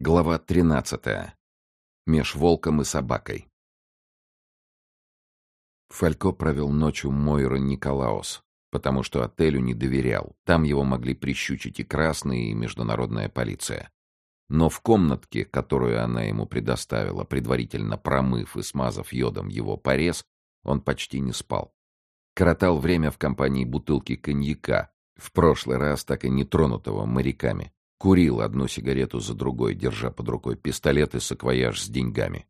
Глава 13. Меж волком и собакой. Фалько провел ночь у Мойры Николаус, потому что отелю не доверял. Там его могли прищучить и красные, и международная полиция. Но в комнатке, которую она ему предоставила, предварительно промыв и смазав йодом его порез, он почти не спал. Коротал время в компании бутылки коньяка, в прошлый раз так и не тронутого моряками. Курил одну сигарету за другой, держа под рукой пистолет и саквояж с деньгами.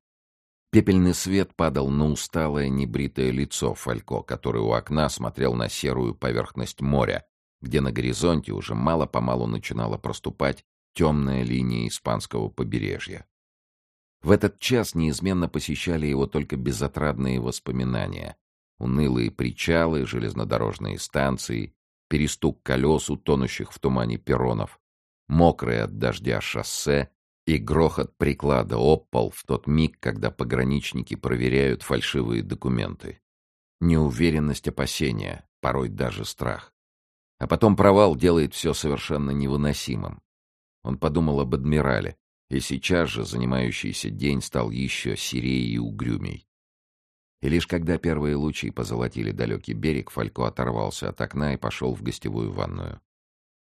Пепельный свет падал на усталое небритое лицо Фалько, который у окна смотрел на серую поверхность моря, где на горизонте уже мало-помалу начинала проступать темная линия испанского побережья. В этот час неизменно посещали его только безотрадные воспоминания. Унылые причалы, железнодорожные станции, перестук колес у тонущих в тумане перронов, мокрое от дождя шоссе и грохот приклада об пол в тот миг, когда пограничники проверяют фальшивые документы. Неуверенность опасения, порой даже страх. А потом провал делает все совершенно невыносимым. Он подумал об адмирале, и сейчас же занимающийся день стал еще серее и угрюмей. И лишь когда первые лучи позолотили далекий берег, Фалько оторвался от окна и пошел в гостевую ванную.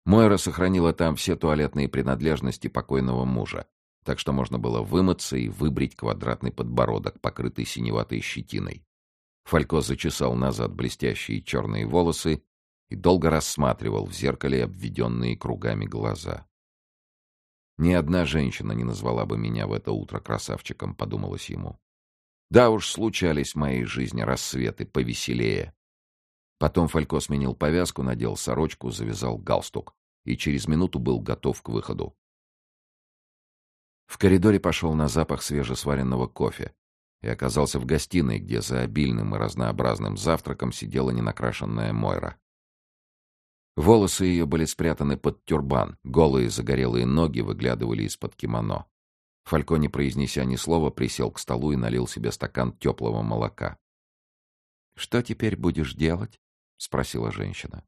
Мойра сохранила там все туалетные принадлежности покойного мужа, так что можно было вымыться и выбрить квадратный подбородок, покрытый синеватой щетиной. Фалько зачесал назад блестящие черные волосы и долго рассматривал в зеркале обведенные кругами глаза. «Ни одна женщина не назвала бы меня в это утро красавчиком», — подумалось ему. «Да уж, случались в моей жизни рассветы повеселее». Потом Фалько сменил повязку, надел сорочку, завязал галстук и через минуту был готов к выходу. В коридоре пошел на запах свежесваренного кофе и оказался в гостиной, где за обильным и разнообразным завтраком сидела ненакрашенная Мойра. Волосы ее были спрятаны под тюрбан, голые загорелые ноги выглядывали из-под кимоно. Фалько, не произнеся ни слова, присел к столу и налил себе стакан теплого молока. — Что теперь будешь делать? — спросила женщина.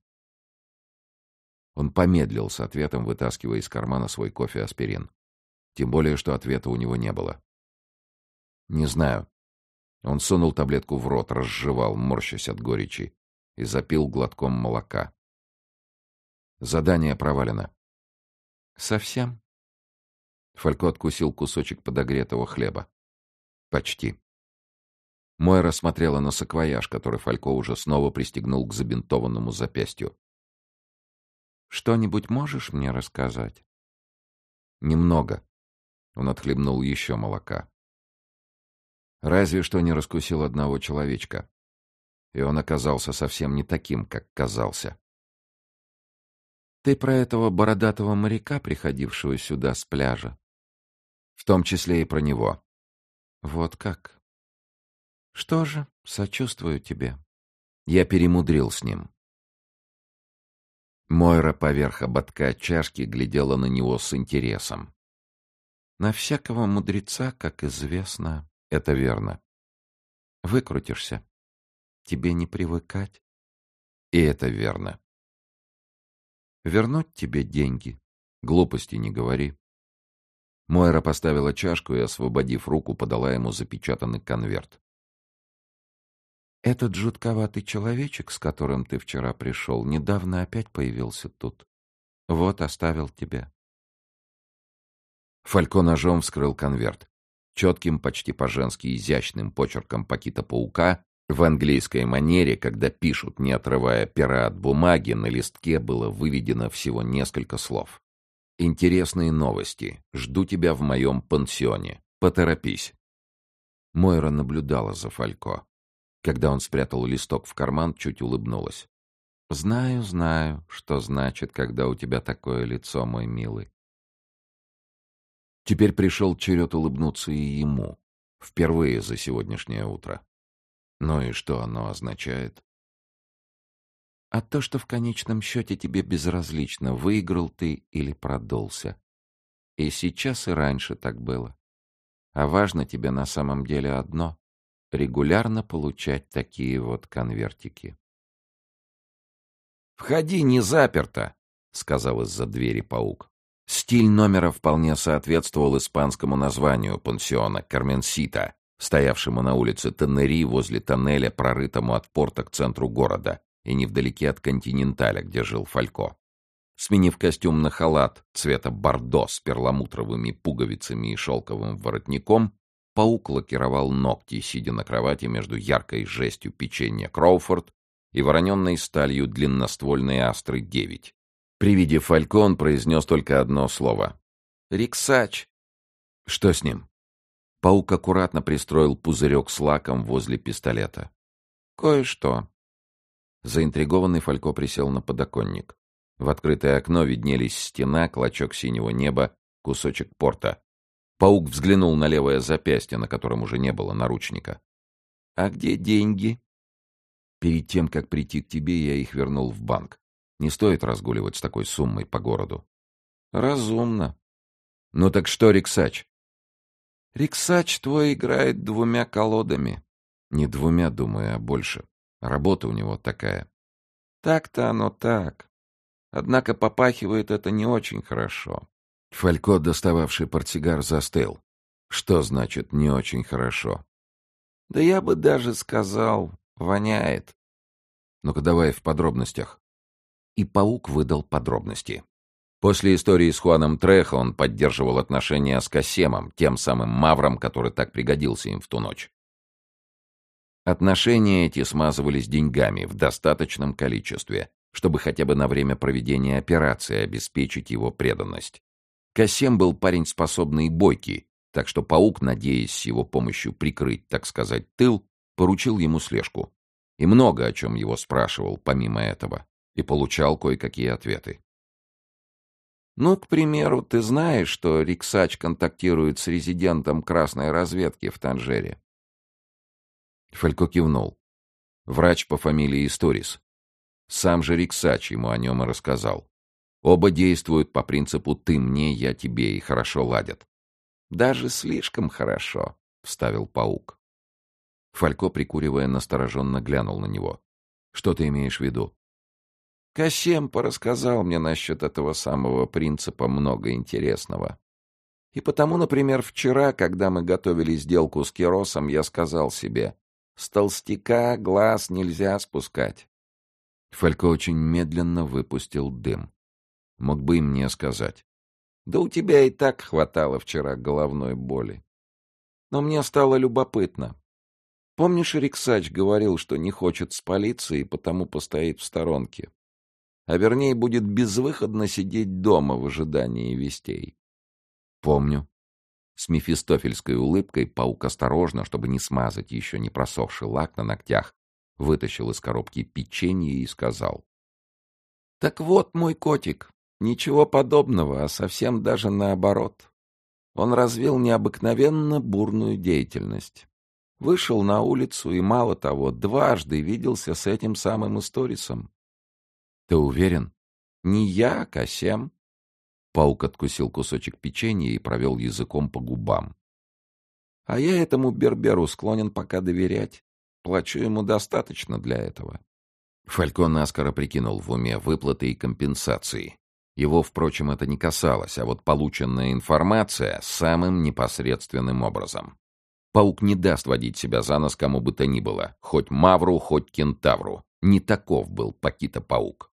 Он помедлил с ответом, вытаскивая из кармана свой кофе-аспирин. Тем более, что ответа у него не было. «Не знаю». Он сунул таблетку в рот, разжевал, морщась от горечи, и запил глотком молока. Задание провалено. «Совсем?» Фалько откусил кусочек подогретого хлеба. «Почти». Мойра смотрела на саквояж, который Фалько уже снова пристегнул к забинтованному запястью. Что-нибудь можешь мне рассказать? Немного. Он отхлебнул еще молока. Разве что не раскусил одного человечка. И он оказался совсем не таким, как казался. Ты про этого бородатого моряка, приходившего сюда с пляжа? В том числе и про него. Вот как. Что же, сочувствую тебе. Я перемудрил с ним. Мойра поверх ободка чашки глядела на него с интересом. На всякого мудреца, как известно, это верно. Выкрутишься. Тебе не привыкать. И это верно. Вернуть тебе деньги. Глупости не говори. Мойра поставила чашку и, освободив руку, подала ему запечатанный конверт. Этот жутковатый человечек, с которым ты вчера пришел, недавно опять появился тут. Вот, оставил тебя. Фалько ножом вскрыл конверт. Четким, почти по-женски изящным почерком пакита-паука в английской манере, когда пишут, не отрывая пера от бумаги, на листке было выведено всего несколько слов. «Интересные новости. Жду тебя в моем пансионе. Поторопись». Мойра наблюдала за Фалько. Когда он спрятал листок в карман, чуть улыбнулась. «Знаю, знаю, что значит, когда у тебя такое лицо, мой милый». Теперь пришел черед улыбнуться и ему. Впервые за сегодняшнее утро. Ну и что оно означает? А то, что в конечном счете тебе безразлично, выиграл ты или продулся. И сейчас, и раньше так было. А важно тебе на самом деле одно регулярно получать такие вот конвертики. «Входи, не заперто!» — сказал из-за двери паук. Стиль номера вполне соответствовал испанскому названию пансиона «Карменсита», стоявшему на улице Теннери возле тоннеля, прорытому от порта к центру города, и невдалеке от «Континенталя», где жил Фалько. Сменив костюм на халат цвета бордо с перламутровыми пуговицами и шелковым воротником, паук лакировал ногти, сидя на кровати между яркой жестью печенья Кроуфорд и вороненной сталью длинноствольной Астры-9. При виде Фалько он произнес только одно слово. «Риксач!» «Что с ним?» Паук аккуратно пристроил пузырек с лаком возле пистолета. «Кое-что». Заинтригованный Фалько присел на подоконник. В открытое окно виднелись стена, клочок синего неба, кусочек порта. Паук взглянул на левое запястье, на котором уже не было наручника. «А где деньги?» «Перед тем, как прийти к тебе, я их вернул в банк. Не стоит разгуливать с такой суммой по городу». «Разумно». «Ну так что, Риксач?» «Риксач твой играет двумя колодами». «Не двумя, думаю, а больше. Работа у него такая». «Так-то оно так. Однако попахивает это не очень хорошо. Фалько, достававший портсигар, застыл. Что значит «не очень хорошо»? Да я бы даже сказал, воняет. Ну-ка давай в подробностях. И паук выдал подробности. После истории с Хуаном Трехо он поддерживал отношения с Касемом, тем самым мавром, который так пригодился им в ту ночь. Отношения эти смазывались деньгами в достаточном количестве, чтобы хотя бы на время проведения операции обеспечить его преданность. Касем был парень способный и бойкий, так что паук, надеясь с его помощью прикрыть, так сказать, тыл, поручил ему слежку. И много о чем его спрашивал, помимо этого, и получал кое-какие ответы. «Ну, к примеру, ты знаешь, что Риксач контактирует с резидентом красной разведки в Танжере?» Фалько кивнул. Врач по фамилии Историс. Сам же Риксач ему о нем и рассказал. Оба действуют по принципу «ты мне, я тебе» и хорошо ладят. «Даже слишком хорошо», — вставил паук. Фалько, прикуривая, настороженно глянул на него. «Что ты имеешь в виду?» Касем порассказал мне насчет этого самого принципа много интересного. И потому, например, вчера, когда мы готовили сделку с Керосом, я сказал себе, с толстяка глаз нельзя спускать. Фалько очень медленно выпустил дым. Мог бы и мне сказать. Да у тебя и так хватало вчера головной боли. Но мне стало любопытно. Помнишь, Риксач говорил, что не хочет с полицией, потому постоит в сторонке? А вернее, будет безвыходно сидеть дома в ожидании вестей. Помню. С мефистофельской улыбкой паук осторожно, чтобы не смазать еще не просохший лак на ногтях, вытащил из коробки печенье и сказал. «Так вот, мой котик, ничего подобного, а совсем даже наоборот. Он развил необыкновенно бурную деятельность. Вышел на улицу и, мало того, дважды виделся с этим самым Историсом. Ты уверен? Не я, а Касем. Паук откусил кусочек печенья и провел языком по губам. А я этому Берберу склонен пока доверять. Плачу ему достаточно для этого. Фалько наскоро прикинул в уме выплаты и компенсации. Его, впрочем, это не касалось, а вот полученная информация самым непосредственным образом. Паук не даст водить себя за нос кому бы то ни было, хоть Мавру, хоть Кентавру. Не таков был Пакита-паук.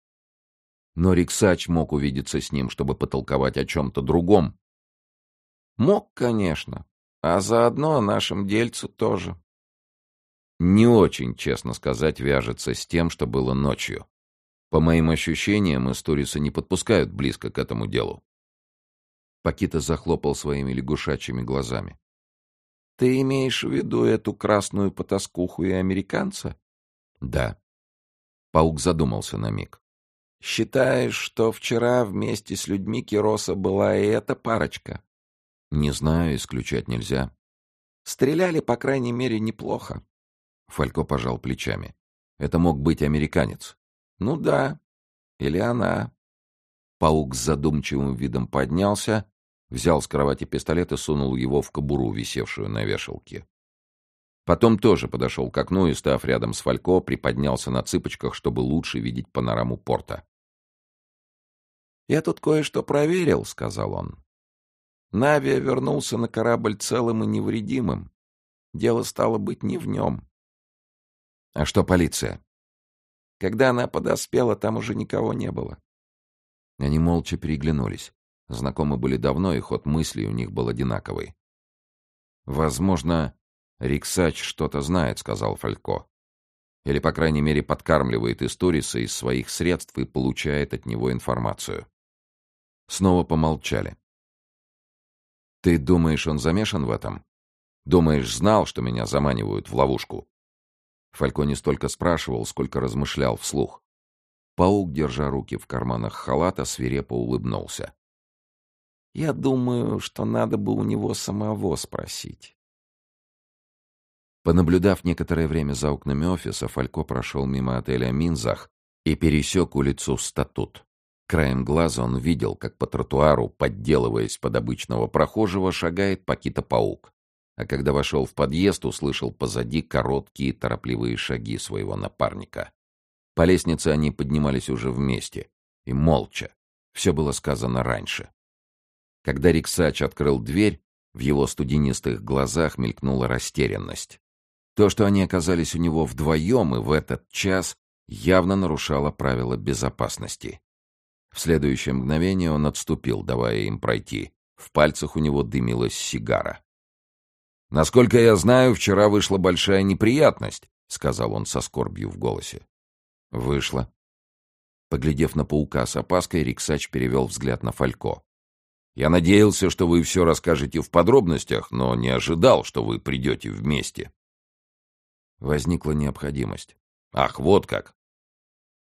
Но Риксач мог увидеться с ним, чтобы потолковать о чем-то другом. Мог, конечно, а заодно о нашем дельцу тоже не очень, честно сказать, вяжется с тем, что было ночью. По моим ощущениям, Историса не подпускают близко к этому делу. Пакита захлопал своими лягушачьими глазами. — Ты имеешь в виду эту красную потаскуху и американца? — Да. Паук задумался на миг. — Считаешь, что вчера вместе с людьми Кироса была и эта парочка? — Не знаю, исключать нельзя. — Стреляли, по крайней мере, неплохо. Фалько пожал плечами. Это мог быть американец. Ну да. Или она. Паук с задумчивым видом поднялся, взял с кровати пистолет и сунул его в кобуру, висевшую на вешалке. Потом тоже подошел к окну и, став рядом с Фалько, приподнялся на цыпочках, чтобы лучше видеть панораму порта. «Я тут кое-что проверил», — сказал он. Навия вернулся на корабль целым и невредимым. Дело стало быть не в нем. А что полиция? Когда она подоспела, там уже никого не было. Они молча переглянулись. Знакомы были давно, и ход мыслей у них был одинаковый. «Возможно, Риксач что-то знает», — сказал Фалько. «Или, по крайней мере, подкармливает Историса из своих средств и получает от него информацию». Снова помолчали. «Ты думаешь, он замешан в этом? Думаешь, знал, что меня заманивают в ловушку?» Фалько не столько спрашивал, сколько размышлял вслух. Паук, держа руки в карманах халата, свирепо улыбнулся. «Я думаю, что надо бы у него самого спросить». Понаблюдав некоторое время за окнами офиса, Фалько прошел мимо отеля «Минзах» и пересек улицу «Статут». Краем глаза он видел, как по тротуару, подделываясь под обычного прохожего, шагает Пакита-паук. А когда вошел в подъезд, услышал позади короткие торопливые шаги своего напарника. По лестнице они поднимались уже вместе. И молча. Все было сказано раньше. Когда Риксач открыл дверь, в его студенистых глазах мелькнула растерянность. То, что они оказались у него вдвоем и в этот час, явно нарушало правила безопасности. В следующее мгновение он отступил, давая им пройти. В пальцах у него дымилась сигара. «Насколько я знаю, вчера вышла большая неприятность», — сказал он со скорбью в голосе. «Вышла». Поглядев на паука с опаской, Риксач перевел взгляд на Фалько. «Я надеялся, что вы все расскажете в подробностях, но не ожидал, что вы придете вместе». Возникла необходимость. «Ах, вот как!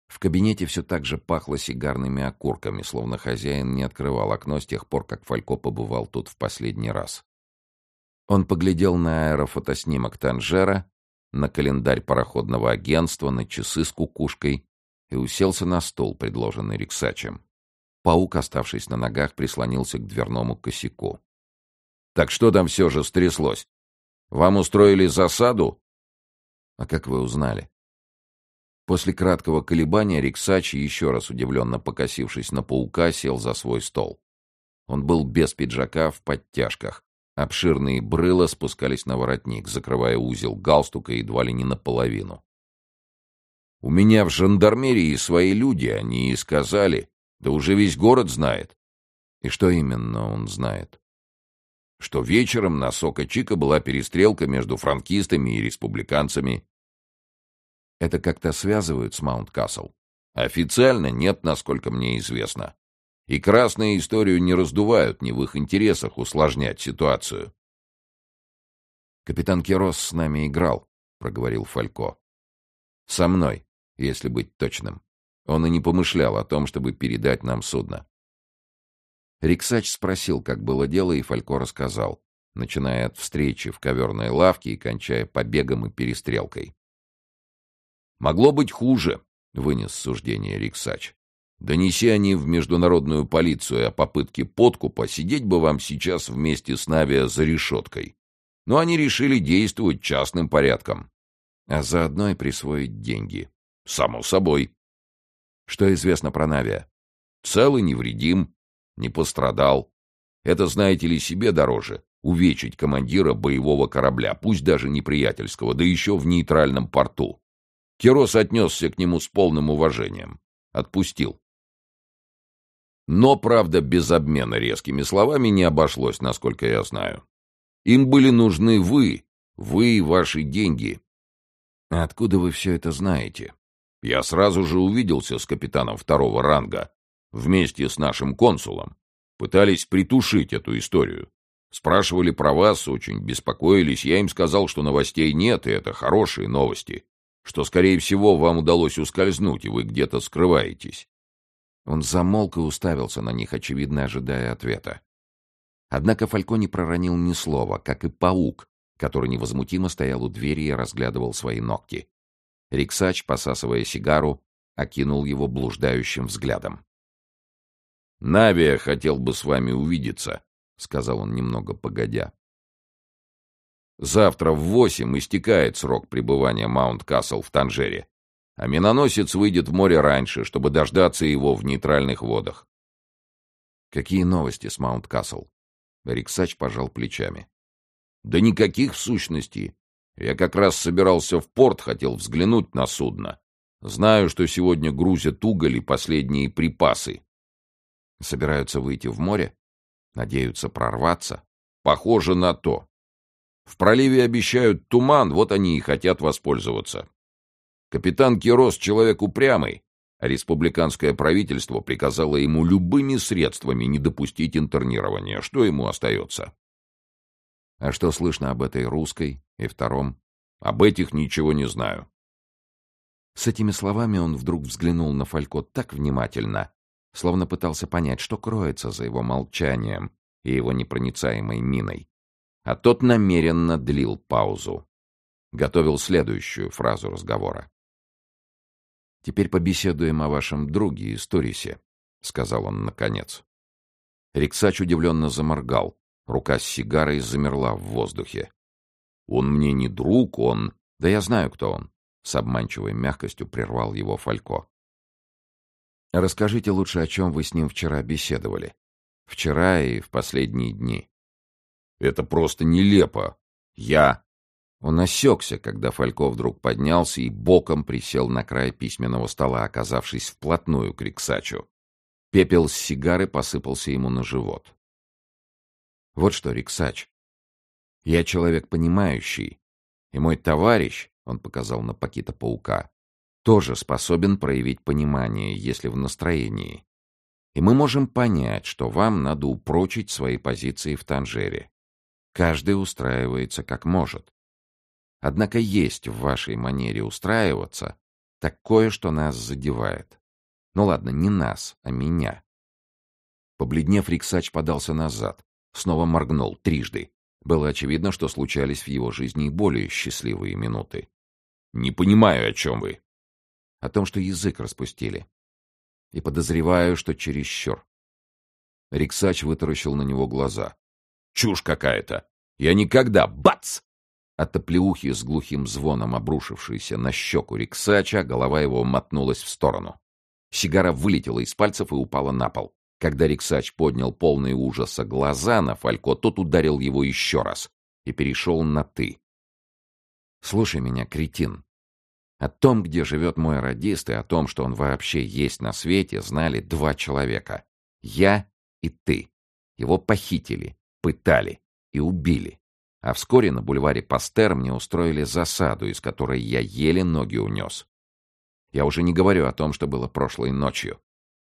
В кабинете все так же пахло сигарными окурками, словно хозяин не открывал окно с тех пор, как Фалько побывал тут в последний раз. Он поглядел на аэрофотоснимок Танжера, на календарь пароходного агентства, на часы с кукушкой и уселся на стол, предложенный Риксачем. Паук, оставшись на ногах, прислонился к дверному косяку. «Так что там все же стряслось? Вам устроили засаду?» «А как вы узнали?» После краткого колебания Риксачи, еще раз удивленно покосившись на паука, сел за свой стол. Он был без пиджака, в подтяжках. Обширные брыла спускались на воротник, закрывая узел галстука едва ли не наполовину. «У меня в жандармерии свои люди, они и сказали. Да уже весь город знает». «И что именно он знает?» «Что вечером на Сока-Чика была перестрелка между франкистами и республиканцами, это как-то связывают с Маунт-Касл? Официально нет, насколько мне известно. И красные историю не раздувают, не в их интересах усложнять ситуацию. «Капитан Керос с нами играл», — проговорил Фалько. «Со мной, если быть точным. Он и не помышлял о том, чтобы передать нам судно». Риксач спросил, как было дело, и Фалько рассказал, начиная от встречи в коверной лавке и кончая побегом и перестрелкой. Могло быть хуже, вынес суждение Риксач. Донеси они в международную полицию о попытке подкупа, сидеть бы вам сейчас вместе с Навиа за решеткой. Но они решили действовать частным порядком. А заодно и присвоить деньги. Само собой. Что известно про Навиа? Целый невредим, не пострадал. Это, знаете ли, себе дороже. Увечить командира боевого корабля, пусть даже неприятельского, да еще в нейтральном порту. Кирос отнесся к нему с полным уважением. Отпустил. Но, правда, без обмена резкими словами не обошлось, насколько я знаю. Им были нужны вы, вы и ваши деньги. Откуда вы все это знаете? Я сразу же увиделся с капитаном второго ранга, вместе с нашим консулом. Пытались притушить эту историю. Спрашивали про вас, очень беспокоились. Я им сказал, что новостей нет, и это хорошие новости что, скорее всего, вам удалось ускользнуть, и вы где-то скрываетесь. Он замолк и уставился на них, очевидно ожидая ответа. Однако Фалько не проронил ни слова, как и паук, который невозмутимо стоял у двери и разглядывал свои ногти. Риксач, посасывая сигару, окинул его блуждающим взглядом. «Навия хотел бы с вами увидеться», — сказал он немного погодя. Завтра в восемь истекает срок пребывания Маунт-Касл в Танжере, а миноносец выйдет в море раньше, чтобы дождаться его в нейтральных водах. Какие новости с Маунт-Касл? Риксач пожал плечами. Да никаких в сущности. Я как раз собирался в порт, хотел взглянуть на судно. Знаю, что сегодня грузят уголь и последние припасы. Собираются выйти в море? Надеются прорваться? Похоже на то. В проливе обещают туман, вот они и хотят воспользоваться. Капитан Кирос человек упрямый, а республиканское правительство приказало ему любыми средствами не допустить интернирования. Что ему остается? А что слышно об этой русской и втором? Об этих ничего не знаю. С этими словами он вдруг взглянул на Фалько так внимательно, словно пытался понять, что кроется за его молчанием и его непроницаемой миной. А тот намеренно длил паузу. Готовил следующую фразу разговора. «Теперь побеседуем о вашем друге Историсе», — сказал он наконец. Риксач удивленно заморгал. Рука с сигарой замерла в воздухе. «Он мне не друг, он...» «Да я знаю, кто он», — с обманчивой мягкостью прервал его Фалько. «Расскажите лучше, о чем вы с ним вчера беседовали. Вчера и в последние дни». «Это просто нелепо. Я...» Он осекся, когда Фалько вдруг поднялся и боком присел на край письменного стола, оказавшись вплотную к Риксачу. Пепел с сигары посыпался ему на живот. «Вот что, Риксач, я человек понимающий, и мой товарищ, — он показал на Пакита-паука, — тоже способен проявить понимание, если в настроении. И мы можем понять, что вам надо упрочить свои позиции в Танжере. Каждый устраивается как может. Однако есть в вашей манере устраиваться такое, что нас задевает. Ну ладно, не нас, а меня. Побледнев, Риксач подался назад, снова моргнул трижды. Было очевидно, что случались в его жизни и более счастливые минуты. «Не понимаю, о чем вы». «О том, что язык распустили. И подозреваю, что чересчур». Риксач вытаращил на него глаза. «Чушь какая-то! Я никогда... Бац!» От оплеухи с глухим звоном, обрушившейся на щеку Риксача, голова его мотнулась в сторону. Сигара вылетела из пальцев и упала на пол. Когда Риксач поднял полные ужаса глаза на Фалько, тот ударил его еще раз и перешел на «ты». «Слушай меня, кретин. О том, где живет мой радист, и о том, что он вообще есть на свете, знали два человека. Я и ты. Его похитили, пытали и убили. А вскоре на бульваре Пастер мне устроили засаду, из которой я еле ноги унес. Я уже не говорю о том, что было прошлой ночью.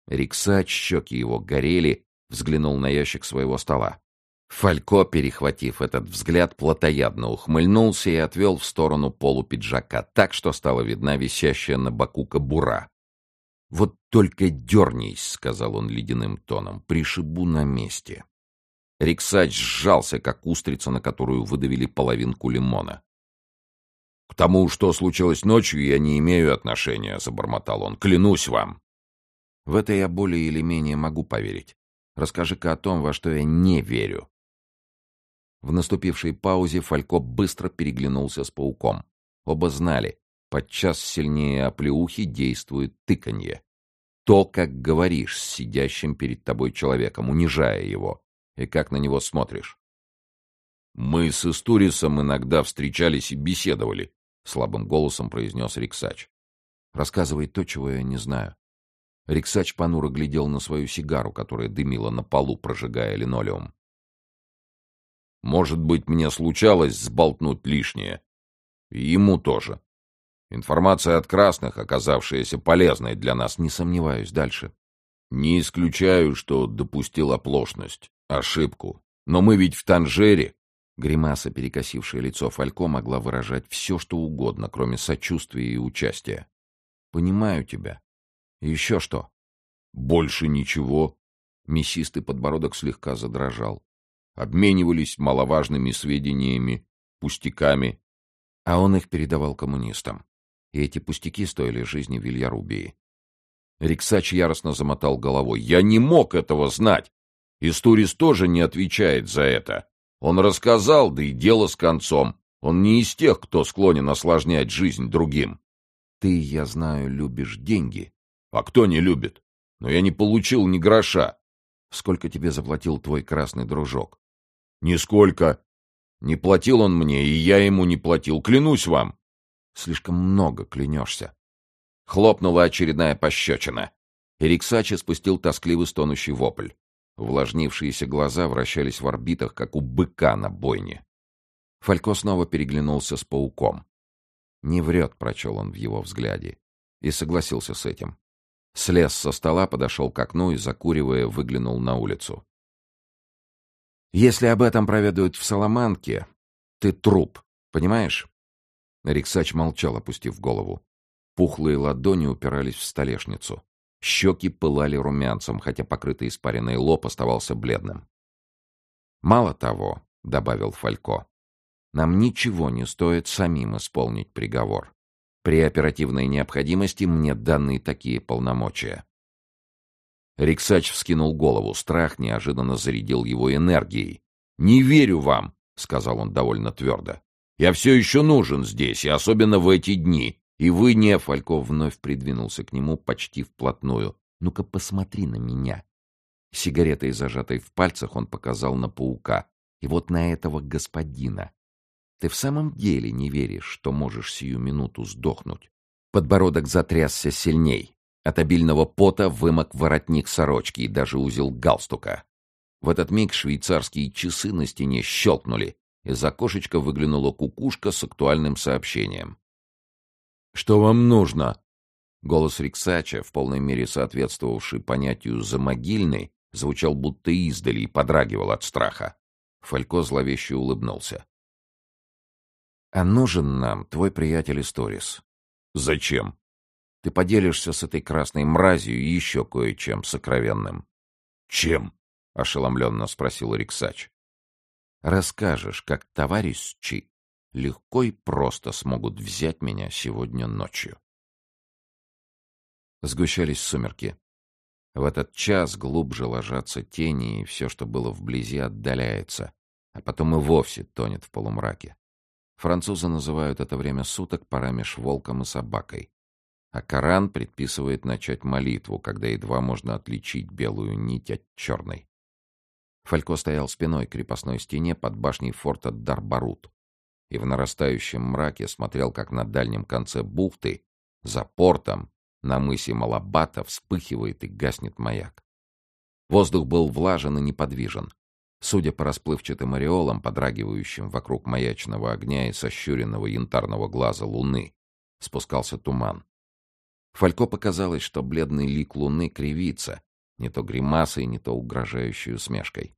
Риксач, щеки его горели, взглянул на ящик своего стола. Фалько, перехватив этот взгляд, плотоядно ухмыльнулся и отвел в сторону полу пиджака, так что стала видна висящая на боку кобура. «Вот только дернись», — сказал он ледяным тоном, — «пришибу на месте». Риксач сжался, как устрица, на которую выдавили половинку лимона. — К тому, что случилось ночью, я не имею отношения, — забормотал он. — Клянусь вам. — В это я более или менее могу поверить. Расскажи-ка о том, во что я не верю. В наступившей паузе Фалько быстро переглянулся с пауком. Оба знали, подчас сильнее оплеухи действует тыканье. То, как говоришь с сидящим перед тобой человеком, унижая его, и как на него смотришь. «Мы с Истурисом иногда встречались и беседовали», — слабым голосом произнес Риксач. «Рассказывай то, чего я не знаю». Риксач понуро глядел на свою сигару, которая дымила на полу, прожигая линолеум. «Может быть, мне случалось сболтнуть лишнее. И ему тоже. Информация от красных, оказавшаяся полезной для нас, не сомневаюсь, дальше. Не исключаю, что допустил оплошность. Ошибку. Но мы ведь в Танжере. Гримаса, перекосившая лицо Фалько, могла выражать все, что угодно, кроме сочувствия и участия. «Понимаю тебя. Еще что?» «Больше ничего». Мясистый подбородок слегка задрожал. Обменивались маловажными сведениями, пустяками. А он их передавал коммунистам. И эти пустяки стоили жизни Вильярубии. Риксач яростно замотал головой. «Я не мог этого знать! Истурис тоже не отвечает за это. Он рассказал, да и дело с концом. Он не из тех, кто склонен осложнять жизнь другим. Ты, я знаю, любишь деньги. А кто не любит? Но я не получил ни гроша. Сколько тебе заплатил твой красный дружок? Нисколько. Не платил он мне, и я ему не платил, клянусь вам. Слишком много клянешься. Хлопнула очередная пощечина. Эриксачи спустил тоскливый стонущий вопль. Увлажнившиеся глаза вращались в орбитах, как у быка на бойне. Фалько снова переглянулся с пауком. «Не врет», — прочел он в его взгляде. И согласился с этим. Слез со стола, подошел к окну и, закуривая, выглянул на улицу. «Если об этом проведают в Соломанке, ты труп, понимаешь?» Риксач молчал, опустив голову. Пухлые ладони упирались в столешницу. Щеки пылали румянцем, хотя покрытый испаренный лоб оставался бледным. «Мало того», — добавил Фалько, — «нам ничего не стоит самим исполнить приговор. При оперативной необходимости мне даны такие полномочия». Риксач вскинул голову, страх неожиданно зарядил его энергией. «Не верю вам», — сказал он довольно твердо. «Я все еще нужен здесь, и особенно в эти дни. И вы не...» Фальков вновь придвинулся к нему почти вплотную. «Ну-ка посмотри на меня». Сигаретой, зажатой в пальцах, он показал на паука. «И вот на этого господина. Ты в самом деле не веришь, что можешь сию минуту сдохнуть?» Подбородок затрясся сильней. От обильного пота вымок воротник сорочки и даже узел галстука. В этот миг швейцарские часы на стене щелкнули. Из окошечка выглянула кукушка с актуальным сообщением. «Что вам нужно?» Голос Риксача, в полной мере соответствовавший понятию «замогильный», звучал будто издали и подрагивал от страха. Фалько зловеще улыбнулся. «А нужен нам твой приятель Историс». «Зачем?» «Ты поделишься с этой красной мразью еще кое-чем сокровенным». «Чем?» — ошеломленно спросил Риксач. «Расскажешь, как товарищи легко и просто смогут взять меня сегодня ночью. Сгущались сумерки. В этот час глубже ложатся тени, и все, что было вблизи, отдаляется, а потом и вовсе тонет в полумраке. Французы называют это время суток пора меж волком и собакой. А Коран предписывает начать молитву, когда едва можно отличить белую нить от черной. Фалько стоял спиной к крепостной стене под башней форта Дарбарут и в нарастающем мраке смотрел, как на дальнем конце бухты, за портом, на мысе Малабата вспыхивает и гаснет маяк. Воздух был влажен и неподвижен. Судя по расплывчатым ореолам, подрагивающим вокруг маячного огня и сощуренного янтарного глаза луны, спускался туман. Фалько показалось, что бледный лик луны кривится, не то гримасой, не то угрожающей усмешкой.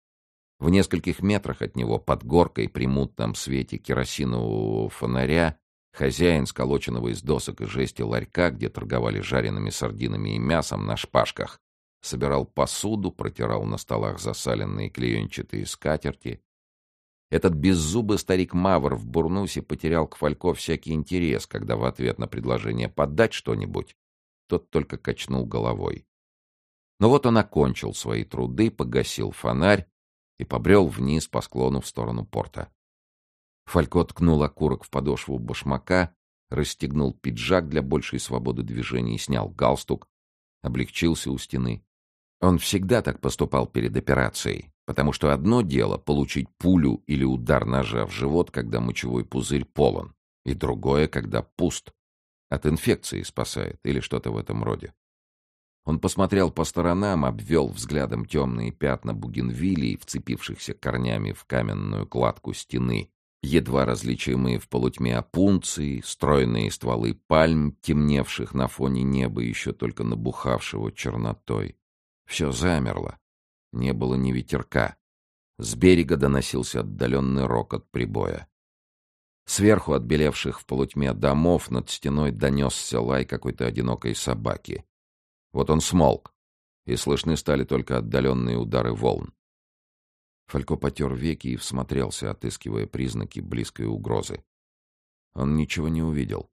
В нескольких метрах от него, под горкой при мутном свете керосинового фонаря, хозяин сколоченного из досок и жести ларька, где торговали жареными сардинами и мясом на шпажках, собирал посуду, протирал на столах засаленные клеенчатые скатерти. Этот беззубый старик Мавр в бурнусе потерял к Фалько всякий интерес, когда в ответ на предложение подать что-нибудь, тот только качнул головой. Но вот он окончил свои труды, погасил фонарь, и побрел вниз по склону в сторону порта. Фалько ткнул окурок в подошву башмака, расстегнул пиджак для большей свободы движений, снял галстук, облегчился у стены. Он всегда так поступал перед операцией, потому что одно дело — получить пулю или удар ножа в живот, когда мочевой пузырь полон, и другое, когда пуст. От инфекции спасает или что-то в этом роде. Он посмотрел по сторонам, обвел взглядом темные пятна бугенвилей, вцепившихся корнями в каменную кладку стены, едва различимые в полутьме опунции, стройные стволы пальм, темневших на фоне неба, еще только набухавшего чернотой. Все замерло. Не было ни ветерка. С берега доносился отдаленный рокот прибоя. Сверху отбелевших в полутьме домов над стеной донесся лай какой-то одинокой собаки. Вот он смолк, и слышны стали только отдаленные удары волн. Фалько потер веки и всмотрелся, отыскивая признаки близкой угрозы. Он ничего не увидел,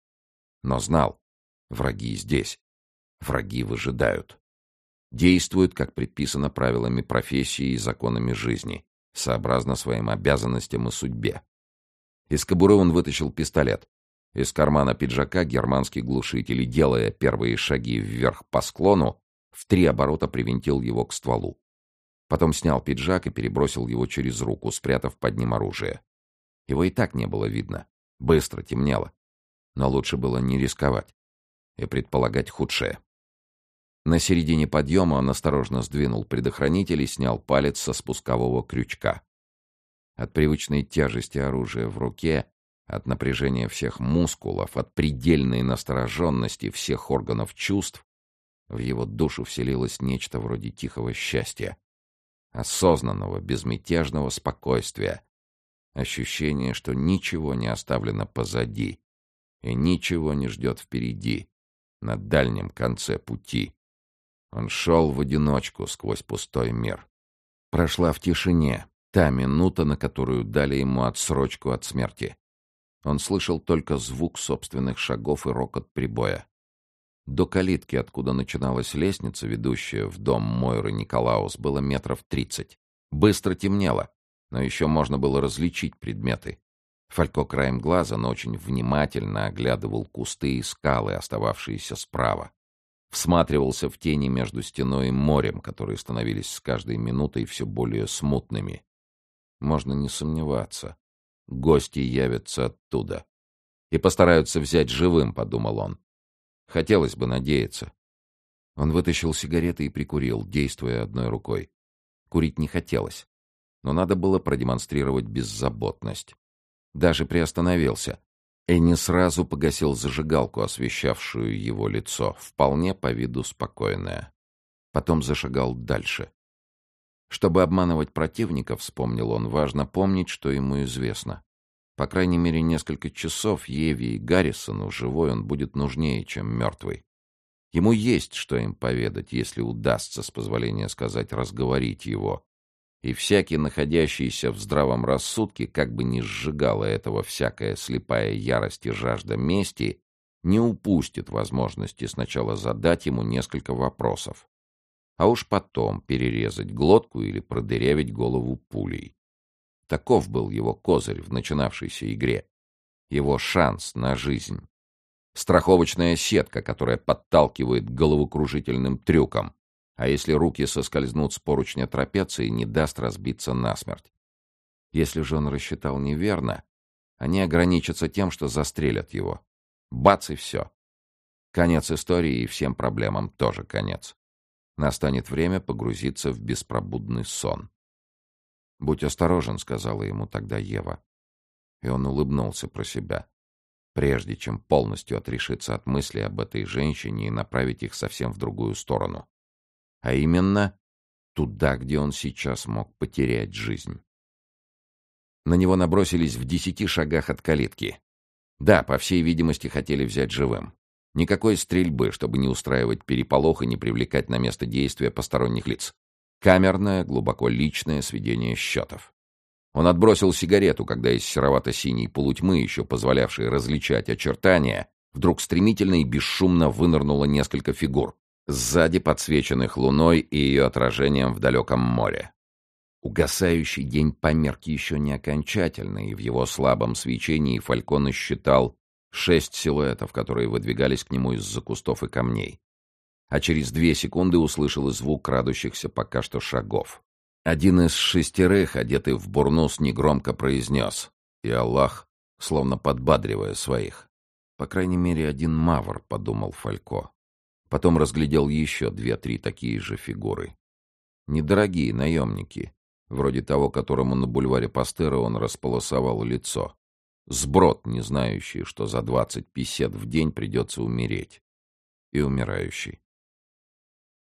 но знал — враги здесь, враги выжидают. Действуют, как предписано правилами профессии и законами жизни, сообразно своим обязанностям и судьбе. Из кобуры он вытащил пистолет, из кармана пиджака германский глушитель делая первые шаги вверх по склону, в три оборота привинтил его к стволу. Потом снял пиджак и перебросил его через руку, спрятав под ним оружие. Его и так не было видно. Быстро темнело. Но лучше было не рисковать и предполагать худшее. На середине подъема он осторожно сдвинул предохранитель и снял палец со спускового крючка. От привычной тяжести оружия в руке, от напряжения всех мускулов, от предельной настороженности всех органов чувств, в его душу вселилось нечто вроде тихого счастья, осознанного, безмятежного спокойствия, ощущение, что ничего не оставлено позади и ничего не ждет впереди, на дальнем конце пути. Он шел в одиночку сквозь пустой мир. Прошла в тишине та минута, на которую дали ему отсрочку от смерти. Он слышал только звук собственных шагов и рокот прибоя. До калитки, откуда начиналась лестница, ведущая в дом Мойры Николаус, было метров тридцать. Быстро темнело, но еще можно было различить предметы. Фалько краем глаза, но очень внимательно оглядывал кусты и скалы, остававшиеся справа. Всматривался в тени между стеной и морем, которые становились с каждой минутой все более смутными. Можно не сомневаться. Гости явятся оттуда. И постараются взять живым, подумал он. Хотелось бы надеяться. Он вытащил сигареты и прикурил, действуя одной рукой. Курить не хотелось, но надо было продемонстрировать беззаботность. Даже приостановился. И не сразу погасил зажигалку, освещавшую его лицо, вполне по виду спокойное. Потом зашагал дальше. Чтобы обманывать противника, вспомнил он, важно помнить, что ему известно. По крайней мере, несколько часов Еве и Гаррисону живой он будет нужнее, чем мертвый. Ему есть что им поведать, если удастся, с позволения сказать, разговорить его. И всякий, находящийся в здравом рассудке, как бы ни сжигала этого всякая слепая ярость и жажда мести, не упустит возможности сначала задать ему несколько вопросов, а уж потом перерезать глотку или продырявить голову пулей. Таков был его козырь в начинавшейся игре. Его шанс на жизнь. Страховочная сетка, которая подталкивает головокружительным трюком, а если руки соскользнут с поручня трапеции, не даст разбиться насмерть. Если же он рассчитал неверно, они ограничатся тем, что застрелят его. Бац и все. Конец истории и всем проблемам тоже конец. Настанет время погрузиться в беспробудный сон. «Будь осторожен», — сказала ему тогда Ева. И он улыбнулся про себя, прежде чем полностью отрешиться от мысли об этой женщине и направить их совсем в другую сторону. А именно, туда, где он сейчас мог потерять жизнь. На него набросились в десяти шагах от калитки. Да, по всей видимости, хотели взять живым. Никакой стрельбы, чтобы не устраивать переполох и не привлекать на место действия посторонних лиц. Камерное, глубоко личное сведение счетов. Он отбросил сигарету, когда из серовато-синей полутьмы, еще позволявшей различать очертания, вдруг стремительно и бесшумно вынырнуло несколько фигур, сзади подсвеченных луной и ее отражением в далеком море. Угасающий день померки еще не окончательно, и в его слабом свечении Фалькон считал шесть силуэтов, которые выдвигались к нему из-за кустов и камней а через две секунды услышал звук крадущихся пока что шагов. Один из шестерых, одетый в бурнус, негромко произнес «И Аллах», словно подбадривая своих. «По крайней мере, один мавр», — подумал Фалько. Потом разглядел еще две-три такие же фигуры. Недорогие наемники, вроде того, которому на бульваре Пастера он располосовал лицо. Сброд, не знающий, что за двадцать писет в день придется умереть. И умирающий.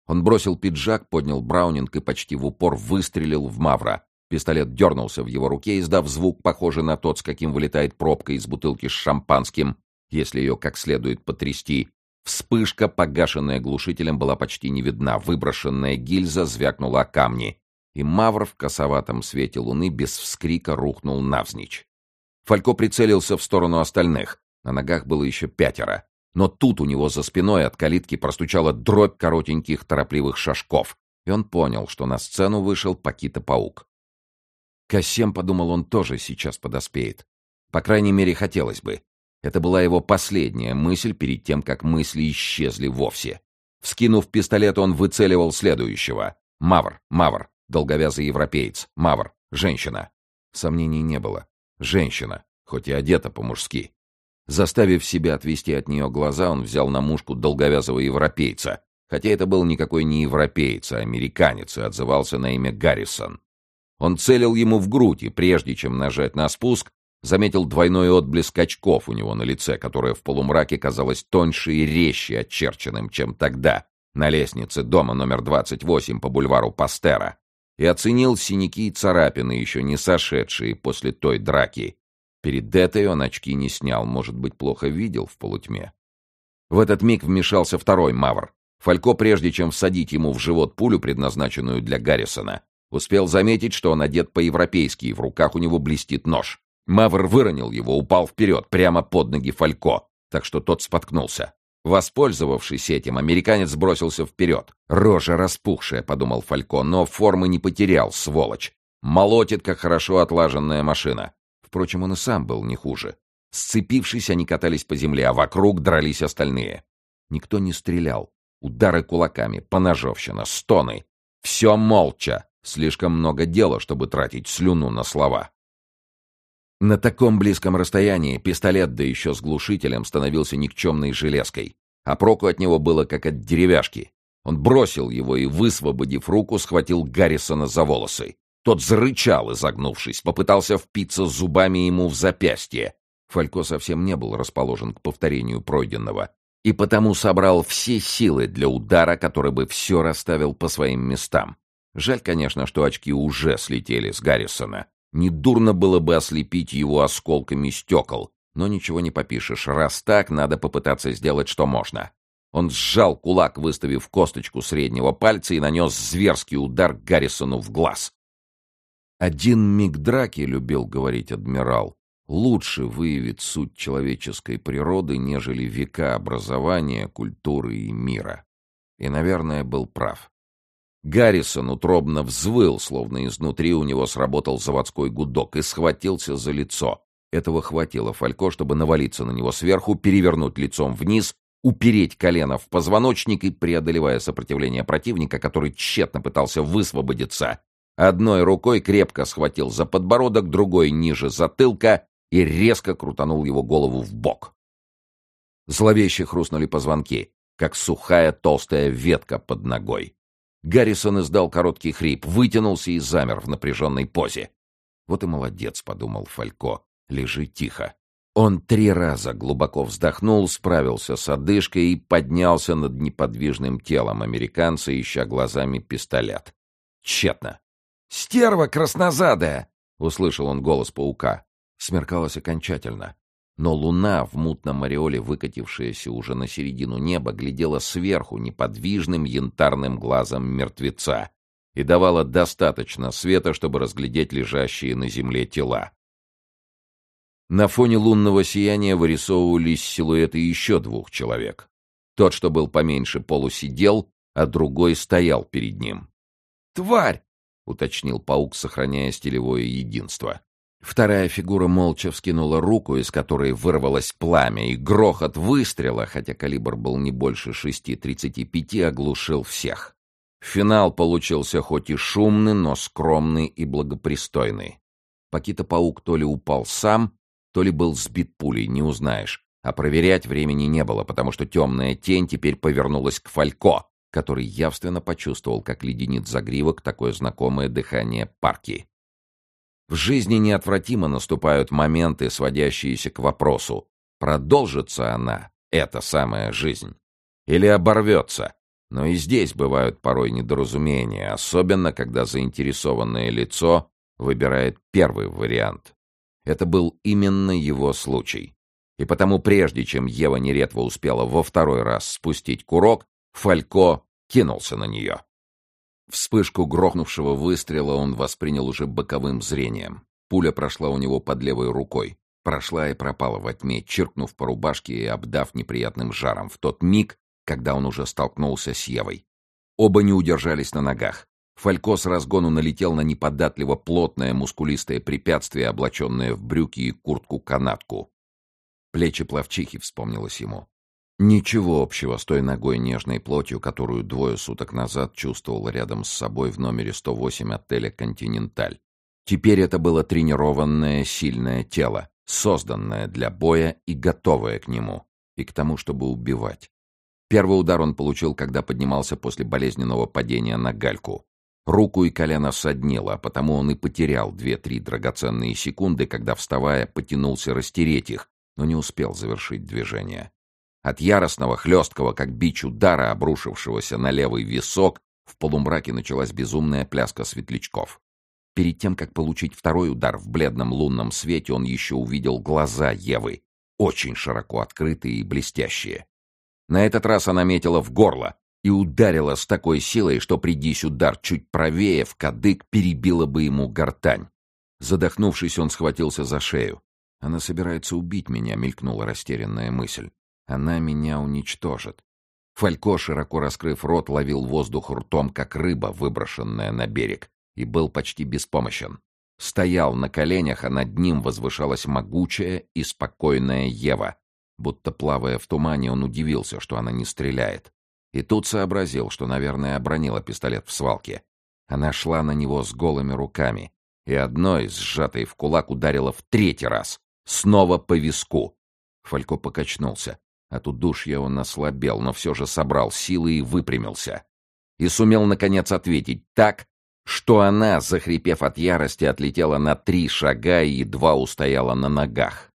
Он бросил пиджак, поднял браунинг и почти в упор выстрелил в Мавра. Пистолет дернулся в его руке, издав звук, похожий на тот, с каким вылетает пробка из бутылки с шампанским, если ее как следует потрясти. Вспышка, погашенная глушителем, была почти не видна. Выброшенная гильза звякнула о камни. И Мавр в косоватом свете луны без вскрика рухнул навзничь. Фалько прицелился в сторону остальных. На ногах было еще пятеро. Но тут у него за спиной от калитки простучала дробь коротеньких торопливых шажков, и он понял, что на сцену вышел Пакита-паук. Кассем, подумал он, тоже сейчас подоспеет. По крайней мере, хотелось бы. Это была его последняя мысль перед тем, как мысли исчезли вовсе. Вскинув пистолет, он выцеливал следующего. Мавр, Мавр, Долговязый европеец, мавр, женщина. Сомнений не было. Женщина, хоть и одета по-мужски. Заставив себя отвести от нее глаза, он взял на мушку долговязого европейца, хотя это был никакой не европеец, а американец, и отзывался на имя Гаррисон. Он целил ему в грудь, и прежде чем нажать на спуск, заметил двойной отблеск очков у него на лице, которое в полумраке казалось тоньше и резче очерченным, чем тогда, на лестнице дома номер 28 по бульвару Пастера, и оценил синяки и царапины, еще не сошедшие после той драки. Перед этой он очки не снял, может быть, плохо видел в полутьме. В этот миг вмешался второй мавр. Фалько, прежде чем всадить ему в живот пулю, предназначенную для Гаррисона, успел заметить, что он одет по-европейски, и в руках у него блестит нож. Мавр выронил его, упал вперед, прямо под ноги Фалько, так что тот споткнулся. Воспользовавшись этим, американец бросился вперед. «Рожа распухшая», — подумал Фалько, но формы не потерял, сволочь. Молотит, как хорошо отлаженная машина. Впрочем, он и сам был не хуже. Сцепившись, они катались по земле, а вокруг дрались остальные. Никто не стрелял. Удары кулаками, поножовщина, стоны. Все молча. Слишком много дела, чтобы тратить слюну на слова. На таком близком расстоянии пистолет, да еще с глушителем, становился никчемной железкой, а проку от него было как от деревяшки. Он бросил его и, высвободив руку, схватил Гаррисона за волосы. Тот зарычал, изогнувшись, попытался впиться зубами ему в запястье. Фалько совсем не был расположен к повторению пройденного, и потому собрал все силы для удара, который бы все расставил по своим местам. Жаль, конечно, что очки уже слетели с Гаррисона. Недурно было бы ослепить его осколками стекол, но ничего не попишешь. Раз так, надо попытаться сделать, что можно. Он сжал кулак, выставив косточку среднего пальца, и нанес зверский удар Гаррисону в глаз. Один миг драки, любил говорить адмирал, лучше выявит суть человеческой природы, нежели века образования, культуры и мира. И, наверное, был прав. Гаррисон утробно взвыл, словно изнутри у него сработал заводской гудок, и схватился за лицо. Этого хватило Фалько, чтобы навалиться на него сверху, перевернуть лицом вниз, упереть колено в позвоночник и, преодолевая сопротивление противника, который тщетно пытался высвободиться, одной рукой крепко схватил за подбородок, другой ниже затылка и резко крутанул его голову в бок. Зловеще хрустнули позвонки, как сухая толстая ветка под ногой. Гаррисон издал короткий хрип, вытянулся и замер в напряженной позе. «Вот и молодец», — подумал Фалько, — «лежи тихо». Он три раза глубоко вздохнул, справился с одышкой и поднялся над неподвижным телом американца, ища глазами пистолет. Тщетно. «Стерва краснозадая!» — услышал он голос паука. Смеркалось окончательно. Но луна, в мутном ореоле выкатившаяся уже на середину неба, глядела сверху неподвижным янтарным глазом мертвеца и давала достаточно света, чтобы разглядеть лежащие на земле тела. На фоне лунного сияния вырисовывались силуэты еще двух человек. Тот, что был поменьше, полусидел, а другой стоял перед ним. «Тварь!» — уточнил паук, сохраняя стилевое единство. Вторая фигура молча вскинула руку, из которой вырвалось пламя, и грохот выстрела, хотя калибр был не больше шести-тридцати пяти, оглушил всех. Финал получился хоть и шумный, но скромный и благопристойный. Пакита-паук то ли упал сам, то ли был сбит пулей, не узнаешь. А проверять времени не было, потому что темная тень теперь повернулась к Фалько, который явственно почувствовал, как леденит загривок такое знакомое дыхание парки. В жизни неотвратимо наступают моменты, сводящиеся к вопросу, продолжится она, эта самая жизнь, или оборвется. Но и здесь бывают порой недоразумения, особенно когда заинтересованное лицо выбирает первый вариант. Это был именно его случай. И потому прежде чем Ева нередво успела во второй раз спустить курок, Фалько кинулся на нее. Вспышку грохнувшего выстрела он воспринял уже боковым зрением. Пуля прошла у него под левой рукой. Прошла и пропала во тьме, чиркнув по рубашке и обдав неприятным жаром в тот миг, когда он уже столкнулся с Евой. Оба не удержались на ногах. Фалько с разгону налетел на неподатливо плотное мускулистое препятствие, облаченное в брюки и куртку-канатку. Плечи плавчихи вспомнилось ему. Ничего общего с той ногой нежной плотью, которую двое суток назад чувствовал рядом с собой в номере 108 отеля «Континенталь». Теперь это было тренированное, сильное тело, созданное для боя и готовое к нему, и к тому, чтобы убивать. Первый удар он получил, когда поднимался после болезненного падения на гальку. Руку и колено соднило, а потому он и потерял две-три драгоценные секунды, когда, вставая, потянулся растереть их, но не успел завершить движение. От яростного, хлесткого, как бич удара, обрушившегося на левый висок, в полумраке началась безумная пляска светлячков. Перед тем, как получить второй удар в бледном лунном свете, он еще увидел глаза Евы, очень широко открытые и блестящие. На этот раз она метила в горло и ударила с такой силой, что, придись удар чуть правее, в кадык перебила бы ему гортань. Задохнувшись, он схватился за шею. «Она собирается убить меня», — мелькнула растерянная мысль. Она меня уничтожит. Фалько, широко раскрыв рот, ловил воздух ртом, как рыба, выброшенная на берег, и был почти беспомощен. Стоял на коленях, а над ним возвышалась могучая и спокойная Ева. Будто плавая в тумане, он удивился, что она не стреляет. И тут сообразил, что, наверное, обронила пистолет в свалке. Она шла на него с голыми руками, и одной, сжатой в кулак, ударила в третий раз. Снова по виску. Фалько покачнулся. От удушья он ослабел, но все же собрал силы и выпрямился. И сумел, наконец, ответить так, что она, захрипев от ярости, отлетела на три шага и едва устояла на ногах.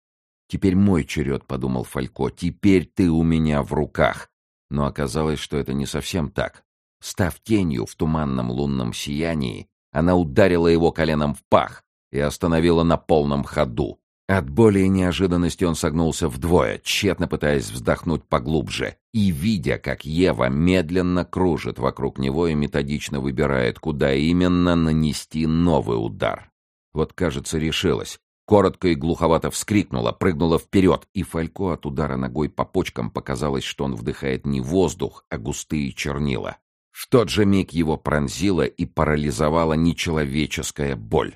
«Теперь мой черед», — подумал Фалько, — «теперь ты у меня в руках». Но оказалось, что это не совсем так. Став тенью в туманном лунном сиянии, она ударила его коленом в пах и остановила на полном ходу. От боли и неожиданности он согнулся вдвое, тщетно пытаясь вздохнуть поглубже, и, видя, как Ева медленно кружит вокруг него и методично выбирает, куда именно нанести новый удар. Вот, кажется, решилась. Коротко и глуховато вскрикнула, прыгнула вперед, и Фалько от удара ногой по почкам показалось, что он вдыхает не воздух, а густые чернила. В тот же миг его пронзила и парализовала нечеловеческая боль.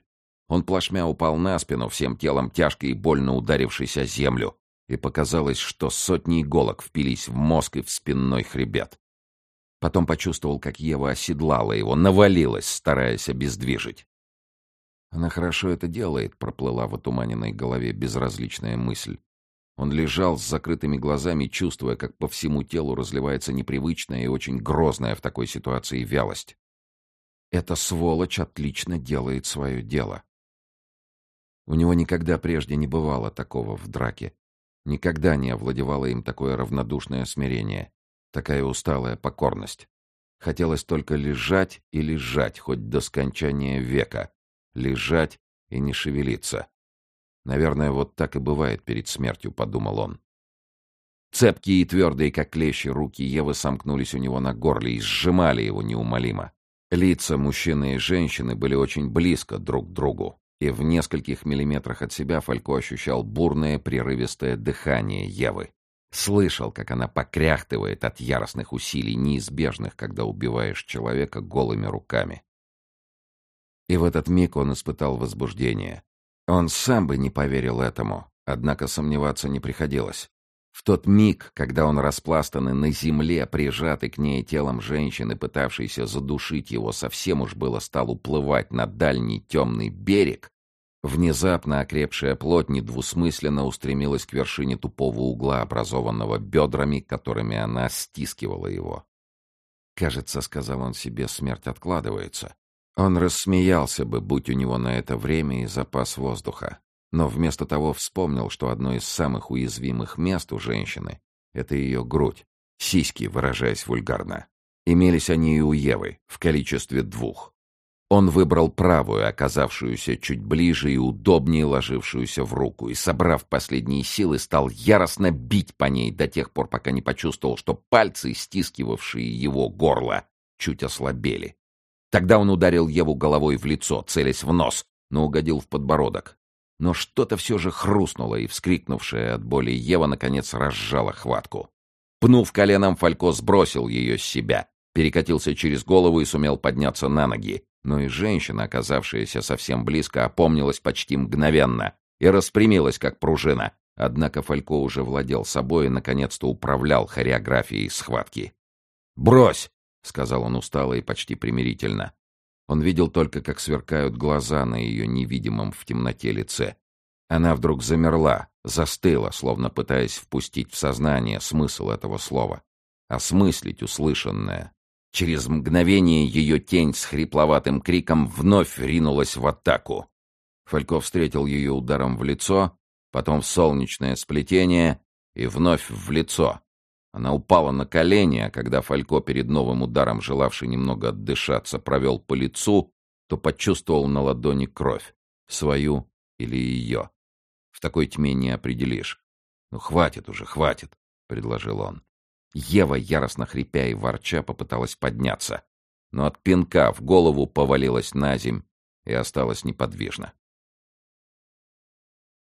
Он плашмя упал на спину, всем телом тяжко и больно ударившись о землю, и показалось, что сотни иголок впились в мозг и в спинной хребет. Потом почувствовал, как Ева оседлала его, навалилась, стараясь обездвижить. Она хорошо это делает, проплыла в отуманенной голове безразличная мысль. Он лежал с закрытыми глазами, чувствуя, как по всему телу разливается непривычная и очень грозная в такой ситуации вялость. Эта сволочь отлично делает свое дело. У него никогда прежде не бывало такого в драке. Никогда не овладевало им такое равнодушное смирение, такая усталая покорность. Хотелось только лежать и лежать, хоть до скончания века. Лежать и не шевелиться. Наверное, вот так и бывает перед смертью, подумал он. Цепкие и твердые, как клещи, руки Евы сомкнулись у него на горле и сжимали его неумолимо. Лица мужчины и женщины были очень близко друг к другу и в нескольких миллиметрах от себя Фалько ощущал бурное прерывистое дыхание Евы. Слышал, как она покряхтывает от яростных усилий, неизбежных, когда убиваешь человека голыми руками. И в этот миг он испытал возбуждение. Он сам бы не поверил этому, однако сомневаться не приходилось. В тот миг, когда он распластанный на земле, прижатый к ней телом женщины, пытавшейся задушить его, совсем уж было стал уплывать на дальний темный берег, внезапно окрепшая плоть недвусмысленно устремилась к вершине тупого угла, образованного бедрами, которыми она стискивала его. «Кажется, — сказал он себе, — смерть откладывается. Он рассмеялся бы, будь у него на это время и запас воздуха но вместо того вспомнил, что одно из самых уязвимых мест у женщины — это ее грудь, сиськи, выражаясь вульгарно. Имелись они и у Евы, в количестве двух. Он выбрал правую, оказавшуюся чуть ближе и удобнее ложившуюся в руку, и, собрав последние силы, стал яростно бить по ней до тех пор, пока не почувствовал, что пальцы, стискивавшие его горло, чуть ослабели. Тогда он ударил Еву головой в лицо, целясь в нос, но угодил в подбородок. Но что-то все же хрустнуло, и вскрикнувшая от боли Ева наконец разжала хватку. Пнув коленом, Фалько сбросил ее с себя, перекатился через голову и сумел подняться на ноги. Но и женщина, оказавшаяся совсем близко, опомнилась почти мгновенно и распрямилась, как пружина, Однако Фалько уже владел собой и наконец-то управлял хореографией схватки. «Брось!» — сказал он устало и почти примирительно. Он видел только, как сверкают глаза на ее невидимом в темноте лице. Она вдруг замерла, застыла, словно пытаясь впустить в сознание смысл этого слова, осмыслить услышанное. Через мгновение ее тень с хрипловатым криком вновь ринулась в атаку. Фалько встретил ее ударом в лицо, потом в солнечное сплетение и вновь в лицо. Она упала на колени, а когда Фалько перед новым ударом, желавший немного отдышаться, провел по лицу, то почувствовал на ладони кровь. Свою или ее. В такой тьме не определишь. «Ну, хватит уже, хватит», — предложил он. Ева, яростно хрипя и ворча, попыталась подняться, но от пинка в голову повалилась на земь и осталась неподвижна.